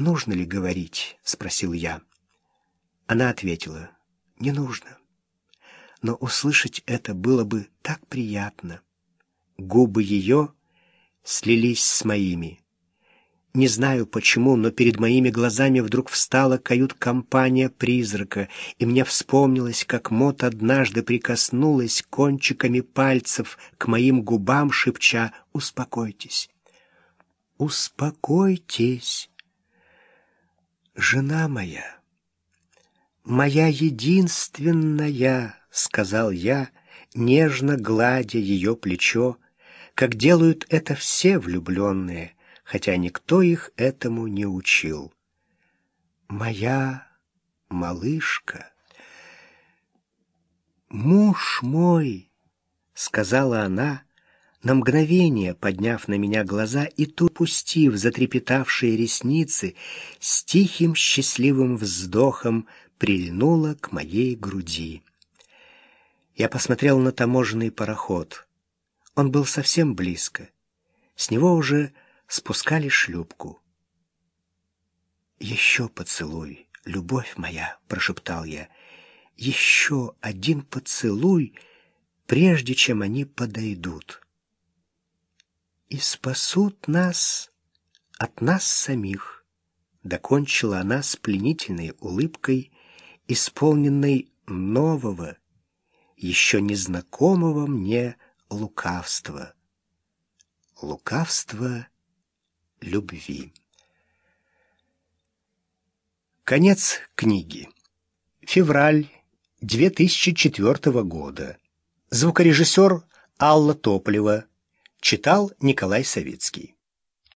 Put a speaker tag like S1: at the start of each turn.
S1: нужно ли говорить?» — спросил я. Она ответила, «Не нужно». Но услышать это было бы так приятно. Губы ее слились с моими. Не знаю почему, но перед моими глазами вдруг встала кают-компания призрака, и мне вспомнилось, как Мот однажды прикоснулась кончиками пальцев к моим губам, шепча «Успокойтесь». «Успокойтесь, жена моя, моя единственная», — сказал я, нежно гладя ее плечо, как делают это все влюбленные, хотя никто их этому не учил. «Моя малышка». «Муж мой», — сказала она, на мгновение подняв на меня глаза и тут пустив затрепетавшие ресницы, с тихим счастливым вздохом прильнула к моей груди. Я посмотрел на таможенный пароход. Он был совсем близко. С него уже спускали шлюпку. «Еще поцелуй, любовь моя!» — прошептал я. «Еще один поцелуй, прежде чем они подойдут. И спасут нас от нас самих!» — докончила она с пленительной улыбкой, исполненной нового, еще незнакомого мне лукавства. Лукавство любви. Конец книги. Февраль 2004 года. Звукорежиссер Алла Тополева. Читал Николай Савицкий.